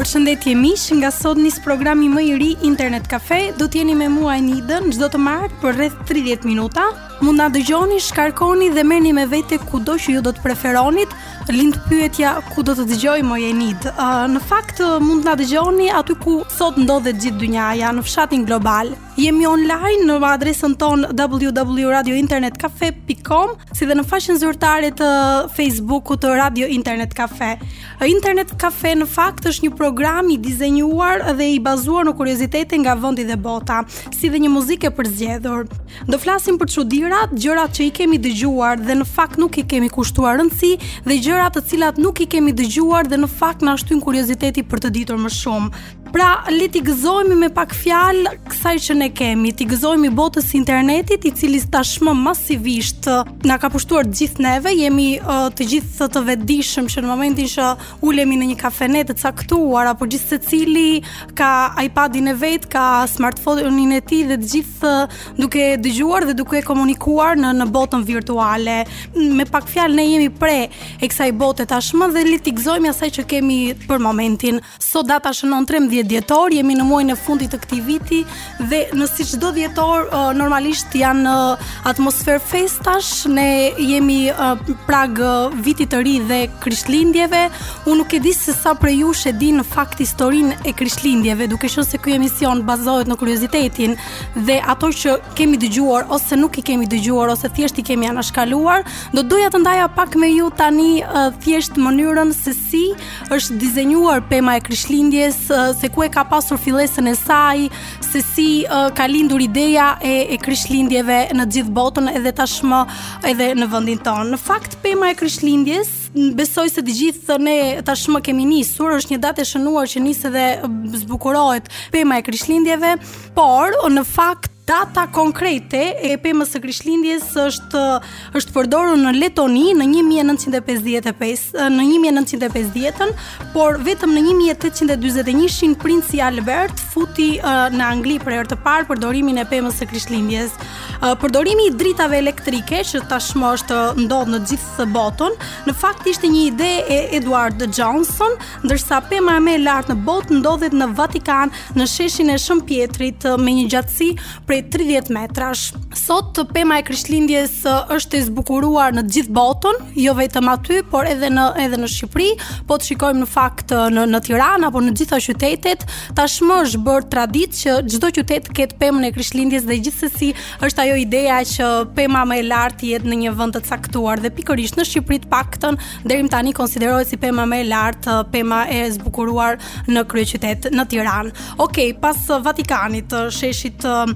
Përshëndetje miq, nga sot nis programi më i ri Internet Cafe, do të jeni me mua Nidën çdo të martë për rreth 30 minuta. Mund na dëgjoni, shkarkoni dhe merrni me vete kudo që ju do të preferonit. Lind pyetja ku do të dëgjoj moj Enid. Uh, në fakt mund na dëgjoni aty ku sot ndodhet gjithë dynjaja, në fshatin global. Jemi online në adresën tonë www.radiointernetcafe.com si dhe në faqen zyrtare të Facebookut të Radio Internet Cafe. Internet Cafe në fakt është një program i dizenjuar dhe i bazuar në kuriozitete nga vendi dhe bota, si dhe një muzikë e përzgjedhur. Do flasim për çudirat, gjërat që i kemi dëgjuar dhe në fakt nuk i kemi kushtuar rëndësi dhe gjëra të cilat nuk i kemi dëgjuar dhe në fakt na shtyn kurioziteti për të ditur më shumë. Pra, le t'i gëzohemi me pak fjalë kësaj që ne kemi, t'i gëzohemi botës së internetit, i cili tashmë masivisht uh, na ka pushtuar të gjithë neve, jemi uh, të gjithë të vetëdijshëm që në momentin që ulemi në një kafene të caktuar apo gjithë secili ka iPadin e vet, ka smartphone-in e tij dhe të gjithë uh, duke dëgjuar dhe duke komunikuar në në botën virtuale. Me pak fjalë ne jemi pre e kësaj bote tashmë dhe le t'i gëzohemi asaj që kemi për momentin. Sot data shënon 13 dhjetor, jemi në muajin e fundit të këtij viti dhe në si çdo dhjetor normalisht janë në atmosferë festash, ne jemi prag vitit të ri dhe Krishtlindjeve. Unë nuk e di se sa prej jush e di në fakt historinë e Krishtlindjeve, duke qenë se ky emision bazohet në kuriozitetin dhe ato që kemi dëgjuar ose nuk i kemi dëgjuar ose thjesht i kemi anashkaluar, do doja të ndaja pak me ju tani thjesht mënyrën se Si është dizenjuar pema e Krishtlindjes, se ku e ka pasur fillesën e saj, se si ka lindur ideja e, e Krishtlindjeve në gjithë botën edhe tashmë edhe në vendin tonë. Në fakt pema e Krishtlindjes besoj se të gjithë ne tashmë kemi nisur, është një datë e shënuar që nis edhe zbukurohet pema e Krishtlindjeve, por në fakt data konkrete e pemës së Krishtlindjes është është përdorur në Letoni në 1955, në 1950-ën, por vetëm në 1841-shin princi Albert futi në Angli për herë të parë përdorimin e pemës së Krishtlindjes. Përdorimi i dritave elektrike që tashmë është ndodh në gjithë botën, në fakt ishte një ide e Edward Johnson, ndërsa pema më e lartë në botë ndodhet në Vatikan, në sheshin e Shën Pjetrit me një gjatësi prej 30 metrash. Sot pema e Krishtlindjes është e zbukuruar në të gjithë botën, jo vetëm aty, por edhe në edhe në Shqipëri. Po të shikojmë në fakt në në Tiranë apo në gjitha qytetet, tashmë është bërë traditë që çdo qytet të ketë pemën e Krishtlindjes dhe gjithsesi është ajo ideja që pema më e lartë të jetë në një vend të caktuar dhe pikërisht në Shqipëri të paktën deri tani konsiderohet si pema më e lartë, pema e zbukuruar në kryeqytet në Tiranë. Okej, pas uh, Vatikanit, uh, sheshit uh,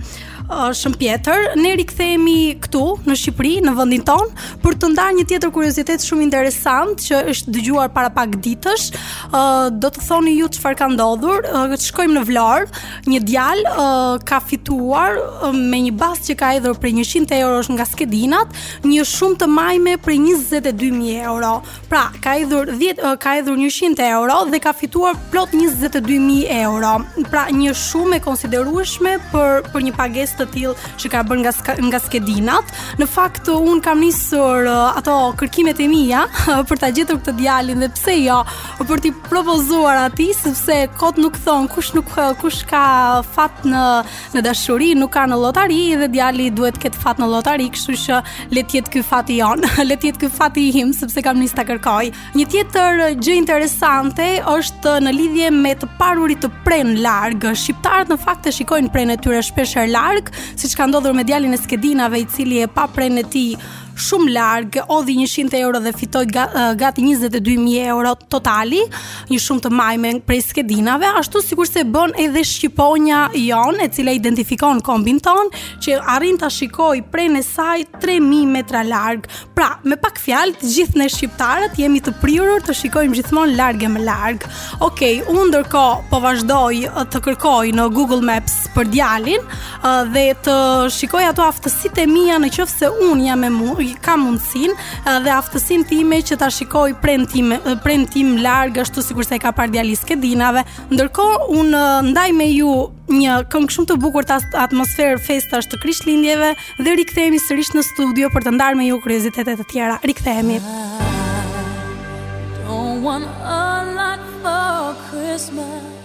uh, Shën Pjetër, ne rikthehemi këtu në Shqipëri, në vendin tonë, për të ndarë një tjetër kuriozitet shumë interesant që është dëgjuar para pak ditësh. Uh, do të thoni ju çfarë ka ndodhur? Uh, shkojmë në Vlorë, një djalë uh, ka fituar uh, me një bast që ka hedhur prej 100 eurosh nga skedinat, një shumë të majme prej 22000 euro. Pra, ka hedhur 10 ka hedhur 100 euro dhe ka fituar plot 22000 euro. Pra, një shumë e konsiderueshme për për një pagesë të tillë që ka bërë nga nga skedinat. Në fakt unë kam nisur ato kërkimet e mia për ta gjetur këtë djalin dhe pse jo, për t'i propozuar atij sepse kot nuk thonë kush nuk kush ka fat në Në dashuri nuk ka në lotari dhe djali duhet të ketë fat në lotari, kështu që le të jetë ky fati jonë, le të jetë ky fati im sepse kam nisë ta kërkoj. Një tjetër gjë interesante është në lidhje me të parurit të prenë larg. Shqiptarët në fakt e shikojnë prenë e tyre shpeshherë larg, siç ka ndodhur me djalin e skedinave i cili e pa prenë e tij shumë larg, hodhi 100 euro dhe fitoi gati 22000 euro totali, një shumë të majme prej skedinave, ashtu sikurse bën edhe shqiponja jonë, e cila identifikon kombin tonë, që arrin ta shikojë prenë e saj 3000 metra larg. Pra, me pak fjalë, të gjithë ne shqiptarët jemi të prirur të shikojmë gjithmonë larg e më larg. Okej, unë ndërkohë po vazhdoj të kërkoj në Google Maps për djalin, dhe të shikoj ato aftësitë e mia në qoftë se unë kam, kam mundësinë dhe aftësinë time që ta shikoj prenë time, prenë time larg ashtu sikurse e ka parë djali i skedinave ndërkohë unë ndaj me ju një këngë shumë të bukur të atmosferë festash të Krishtlindjeve dhe rikthehemi sërish në studio për të ndarë me ju kuriozitete të tjera rikthehemi I don't want a lot for Christmas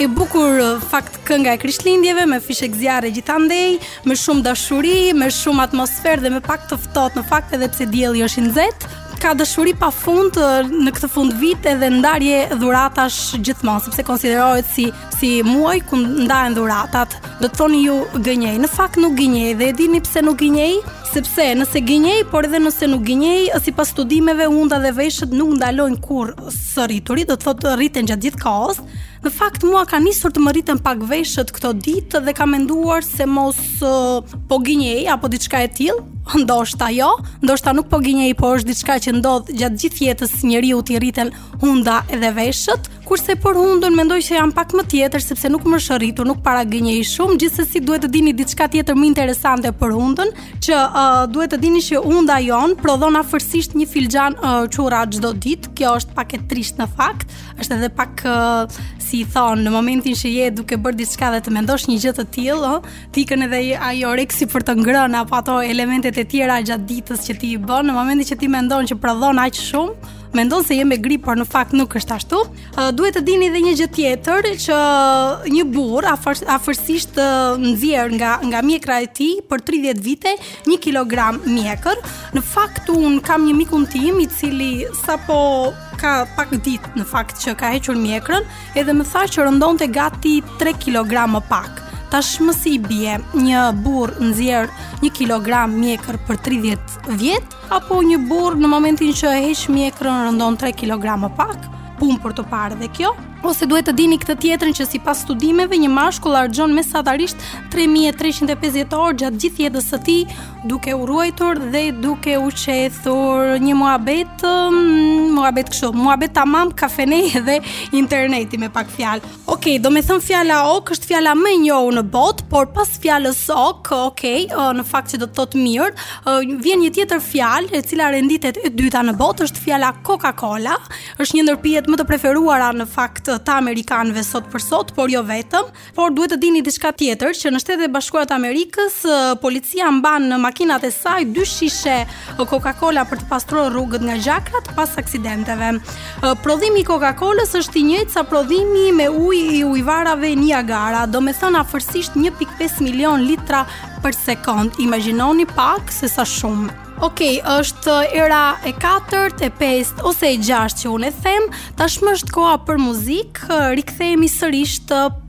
E bukur fakt kënga e Krishtlindjeve me fishekzjarre gjithandej, me shumë dashuri, me shumë atmosferë dhe me pak të ftohtë në fakt edhe pse dielli është i nxehtë. Ka dashuri pa fund në këtë fundvit edhe ndarje dhuratash gjithmonë, sepse konsiderohet si si muaj ku ndahen dhuratat. Do të thoni ju gënjej. Në fakt nuk gënjej dhe e dini pse nuk gënjej? Sepse nëse gënjej, por edhe nëse nuk gënjej, sipas studimeve hunda dhe veshët nuk ndalojnë kurrë së rrituri, do të thotë rriten gjatë gjithë kohës. Në fakt mua ka nisur të më rriten pak veshët këto ditë dhe kam menduar se mos uh, po gënjej apo diçka e tillë, ndoshta jo, ndoshta nuk po gënjej, por është diçka që ndodh gjatë gjithë jetës njeriut t'i rriten hunda edhe veshët. Kurse për hundën mendoj se jam pak më tjetër sepse nuk më është rritur, nuk para gënjej shumë, gjithsesi duhet të dini diçka tjetër më interesante për hundën, që uh, duhet të dini që hunda jonë prodhon afërsisht një filxhan uh, qurra çdo ditë. Kjo është pak e trishtë në fakt, është edhe pak uh, si i thonë në momentin që je duke bërë diçka dhe të mendosh një gjë të tillë, oh, të ikën edhe ai oreksi për të ngrënë apo ato elementet e tjera gjatë ditës që ti i bën, në momentin që ti mendon që prodhon aq shumë, mendon se je me grip, por në fakt nuk është ashtu. Uh, duhet të dini edhe një gjë tjetër që një burrë afër afërsisht uh, nxjerr nga nga mjekra e tij për 30 vite 1 kg mjekër. Në fakt unë kam një mikun tim i cili sapo ka pak ditë në fakt që ka hequr mjekrën, edhe më tha që rëndonte gati 3 kg më pak. Tashmë si i bie një burrë nxjerr 1 kg mjekër për 30 vjet, Apo një burrë në momentin që e heq mjekrën rëndon 3 kg më pak, punë për të parë dhe kjo, ose duhet të dini këtë tjetrën që sipas studimeve një mashkull harxhon mesatarisht 3350 orë gjatë gjithë jetës së tij duke u rruajtur dhe duke u qethur një muhabet, muhabet kështu, muhabet tamam kafeneje dhe interneti me pak fjalë. Ok, domethënë fjala ok është fjala më e njohur në botë, por pas fjalës ok, ok, në fakt që do të thotë mirë, vjen një tjetër fjalë e cila renditet e dyta në botë është fjala Coca-Cola. Është një ndër pijet më të preferuara në fakt të amerikanëve sot për sot, por jo vetëm, por duhet të dini diçka tjetër që në Shtetet e Bashkuara të Amerikës policia mban në makinat e saj dy shishe Coca-Cola për të pastruar rrugët nga gjakrat pas aksidenteve. Prodhimi i Coca-Colës është i njëjtë sa prodhimi me ujë i ujëvarave Niagara, domethënë afërsisht 1.5 milion litra për sekondë. Imagjinoni pak se sa shumë. Ok, është hera e katërt, e pestë, ose e gjashtë që unë e them, tashmë është koha për muzikë, rikthehemi sërisht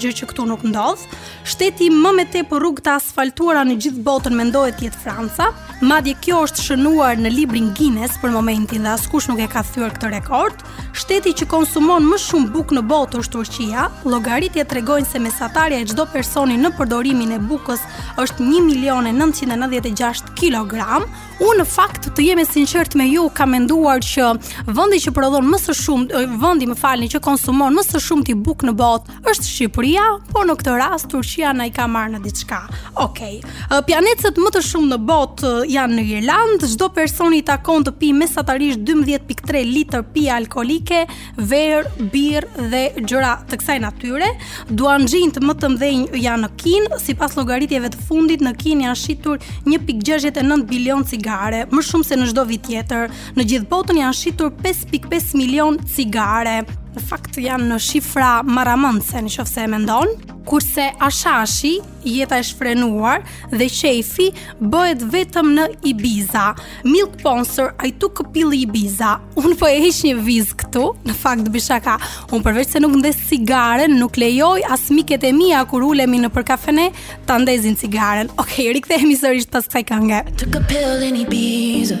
gjë që këtu nuk ndodh. Shteti më me tepër rrugë të asfaltuara në gjithë botën mendohet të jetë Franca. Madje kjo është shënuar në librin Guinness për momentin dhe askush nuk e ka thyer këtë rekord. Shteti që konsumon më shumë bukë në botë është Turqia. Llogaritjet tregojnë se mesatarja e çdo personi në përdorimin e bukës është 1 milion e 996 kg, Unë në fakt të jem e sinqertë me ju, kam menduar që vendi që prodhon më së shumti, vendi më falni që konsumon më së shumti bukë në botë është Shqipëria, por në këtë rast Turqia na i ka marrë në diçka. Okej. Pijanecët më të shumtë në botë janë në Irlandë, çdo person i takon të pijë mesatarisht 12.3 litër pije alkoolike verë, birrë dhe gjëra të kësaj natyre. Duhanxhinjtë më të mëdhenj janë në Kinë, sipas llogaritjeve të fundit në Kinë janë shitur 1.69 bilion cigare, më shumë se në çdo vit tjetër. Në gjithë botën janë shitur 5.5 milion cigare. Në fakt janë shifra marramendëse, në qoftë se e mendon, kurse hashashi jeta e shfrenuar dhe qejfi bëhet vetëm në Ibiza. Mike Posner, I took a pill in Ibiza. Unë po e heq një vizë këtu, në fakt bëj shaka. Unë përveçse nuk ndez cigaren, nuk lejoj as miket e mia kur ulemi nëpër kafene ta ndezin cigaren. Okej, rikthehemi sërish pas kësaj kënge. I took a pill in Ibiza.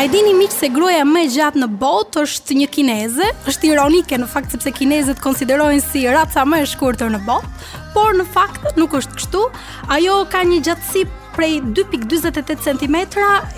A e dini miq se gruaja më e gjatë në botë është një kineze? Është ironike në fakt sepse kinezët konsiderohen si raca më e shkurtër në botë. Por në fakt nuk është kështu. Ajo ka një gjatësi prej 2.48 cm,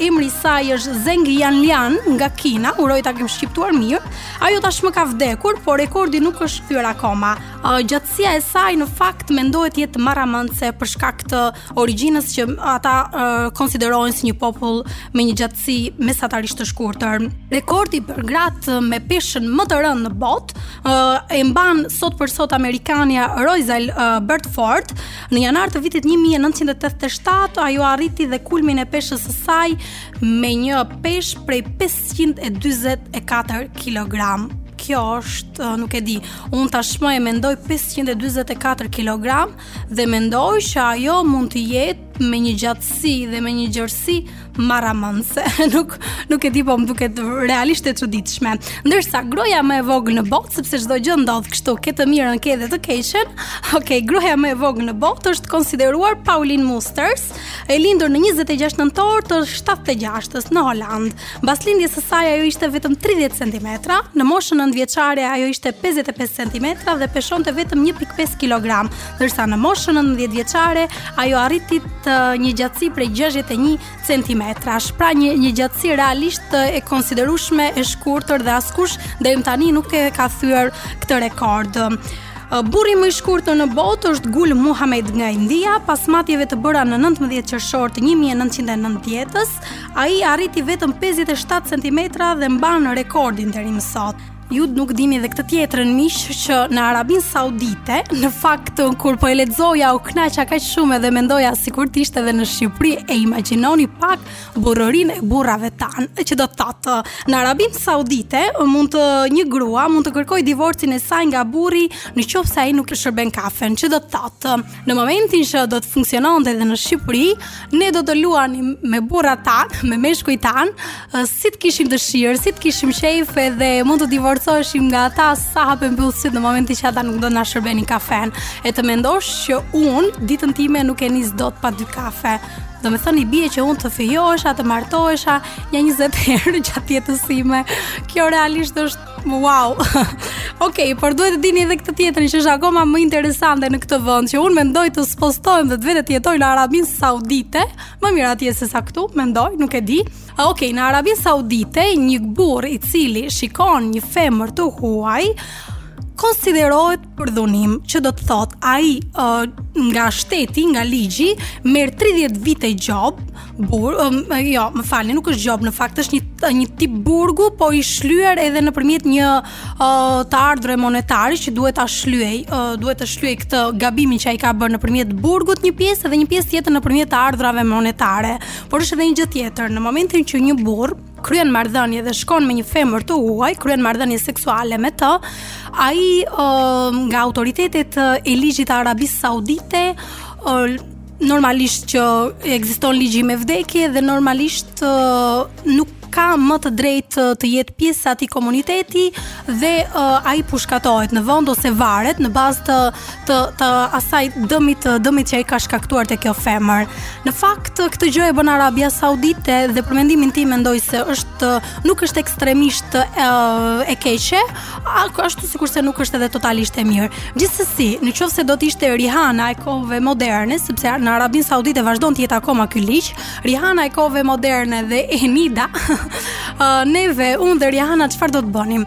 emri i saj është Zeng Yanlian nga Kina, uroj ta kem shqiptuar mirë. Ajo tashmë ka vdekur, por rekordi nuk është thyer akoma. Gjatësia e saj në fakt mendohet të jetë marramendëse për shkak të origjinës që ata uh, konsiderohen si një popull me një gjatësi mesatarisht të shkurtër. Rekordi për gratë me peshën më të rëndë në botë uh, e mban sot për sot amerikania Roizal uh, Bertford. Në janar të vitit 1987 ajo arriti dhe kulmin e peshës së saj me një peshë prej 544 kg kjo është, nuk e di. Unë tashmë e mendoj 544 kg, dhe mendoj që ajo mund të jetë me një gjatësi dhe me një gjërësi marramendëse. nuk, nuk e di po më duket realisht e çuditshme. Ndërsa gruaja më e vogël në botë, sepse çdo gjë ndodh kështu, ke të mirën, ke edhe të keqen. Okej, gruaja më e vogël në botë është konsideruar Pauline Musters, e lindur në 26 nëntor të 76-s në Holandë. Mbas lindjes së saj ajo ishte vetëm 30 cm, në moshën 9 vjeçare ajo ishte 55 cm dhe peshonte vetëm 1.5 kg, ndërsa në moshën 19 vjeçare ajo arriti te një gjatësi prej 61 cm. Pra një një gjatësi realisht e konsiderueshme e shkurtër dhe askush deri tani nuk e ka thyer këtë rekord. Burri më i shkurtër në botë është Gul Muhammed nga India, pas matjeve të bëra në 19 qershor të 1990-s, Ai arriti vetëm 57 centimetra dhe mban rekordin deri më sot. Ju nuk dini edhe këtë tjetrën miq që në Arabinë Saudite, në fakt kur po e lexoja u kënaqa kaq shumë edhe mendoja sikur të ishte edhe në Shqipëri e imagjinoni pak burrërinë e burrave tanë, që do të thotë në Arabinë Saudite mund të një grua mund të kërkojë divorcin e saj nga burri në qoftë se ai nuk i shërben kafen, që do të thotë Në momentin që do të funksiononte edhe në Shqipëri, ne do të luanim me burrat tanë, me meshkujt tanë, si të kishim dëshirë, si të kishim qejf edhe mund të divorcoheshim nga ata sa hap e mbyll sytë në momentin që ata nuk do të na shërbenin kafen. E të mendosh që unë ditën time nuk e nis dot pa dy kafe. Domethënë i bie që unë të fejohesha, të martohesha, nja njëzet herë gjatë jetës sime. Kjo realisht është Wow. Ok, por duhet të dini edhe këtë tjetrën që është akoma më interesante në këtë vend, që unë mendoj të spostohem dhe të vete të jetoj në Arabinë Saudite, më mirë atje sesa këtu, mendoj, nuk e di. Ok, në Arabinë Saudite një burrë i cili shikon një femër të huaj, konsiderohet përdhunim, që do të thotë ai uh, nga shteti, nga ligji, merr 30 vite gjobë, bur, um, jo, më falni, nuk është gjobë, në fakt është një një tip burgu, po i shlyer edhe nëpërmjet një uh, të ardhre monetari që duhet ta shlyejë, uh, duhet të shlyejë këtë gabimin që ai ka bërë nëpërmjet burgut një pjesë edhe një pjesë tjetër nëpërmjet të ardhrave monetare. Por është edhe një gjë tjetër, në momentin që një burrë kryen marrëdhënie dhe shkon me një femër të huaj, kryen marrëdhënie seksuale me të, ai uh, nga autoritetet e ligjit të Arabisë Saudite uh, normalisht që ekziston ligji me vdekje dhe normalisht uh, nuk ka më të drejtë uh, të jetë pjesë e atij komuniteti dhe uh, ai pushkatohet në vend ose varet në bazë të të të asaj dëmit të dëmit që ai ka shkaktuar te kjo femër. Në fakt këtë gjë e bën Arabia Saudite dhe për mendimin tim mendoj se është nuk është ekstremisht e, e keqe, ashtu sikurse nuk është edhe totalisht e mirë. Gjithsesi, në qoftë se do të ishte Rihanna e kohëve moderne, sepse në Arabinë Saudite vazhdon të jetë akoma ky ligj, Rihanna e kohëve moderne dhe Enida, neve unë dhe Rihanna çfarë do të bënim?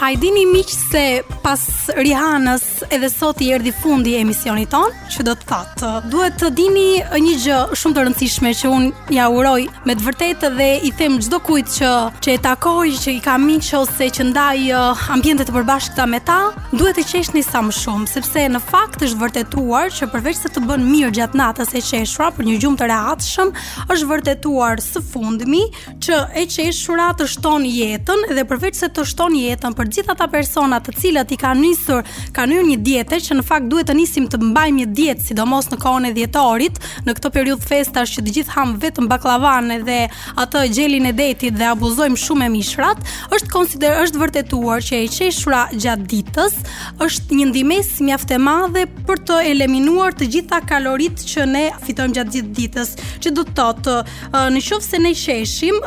A i dini miq se pas Rihanës edhe sot i erdhi fundi i emisionit tonë, që do të thotë, duhet të dini një gjë shumë të rëndësishme që unë ia uroj me të vërtetë dhe i them çdokujt që që e takoj, që i kam miq ose që ndaj uh, ambiente të përbashkëta me ta, Duhet të qeshni sa më shumë, sepse në fakt është vërtetuar që përveç se të bën mirë gjatë natës e qeshura për një gjumë të rehatshëm, është vërtetuar së fundmi që e qeshura të shton jetën dhe përveç se të shton jetën për gjithë ata persona të cilët i kanë nisur, kanë hyrë një dietë që në fakt duhet të nisim të mbajmë një dietë, sidomos në kohën e dhjetorit, në këtë periudhë festash që të gjithë hamë vetëm baklavanë dhe atë gjelin e detit dhe abuzojmë shumë me mishrat, është konsider është vërtetuar që e qeshura gjatë ditës është një ndihmesë mjaft e madhe për të eliminuar të gjitha kaloritë që ne fitojmë gjatë gjithë ditës, që do të thotë në qoftë se ne qeshim,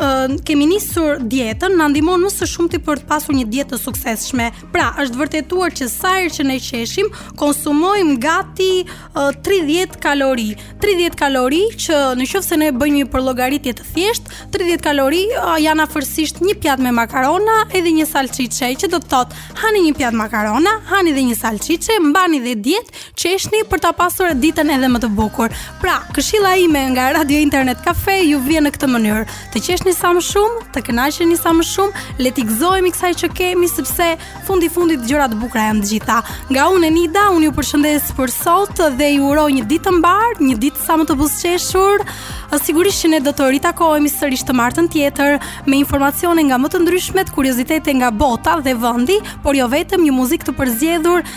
kemi nisur dietën, na ndihmon më së shumti për të pasur një dietë të suksesshme. Pra, është vërtetuar që sa herë që ne qeshim, konsumojmë gati 30 kalori. 30 kalori që në qoftë se ne bëjmë një përllogaritje të thjeshtë, 30 kalori janë afërsisht një pjatë me makarona edhe një salçiçe, që do të thotë, hani një pjatë makarona, hani dhe një salçiçe, mbani dhe dietë, qeshni për ta pasur ditën edhe më të bukur. Pra, këshilla ime nga Radio Internet Cafe ju vjen në këtë mënyrë. Të qeshni sa më shumë, të kënaqeni sa më shumë, le t'i gëzohemi kësaj që kemi sepse Fundi i fundit gjëra të bukura janë të gjitha. Nga unë Enida, unë ju përshëndes për sot dhe ju uroj një ditë të mbarë, një ditë sa më të buzëqeshur. Sigurisht që ne do të ritakohemi sërish të martën tjetër me informacione nga më të ndryshmet, kuriozitete nga bota dhe vendi, por jo vetëm një muzikë të përzgjedhur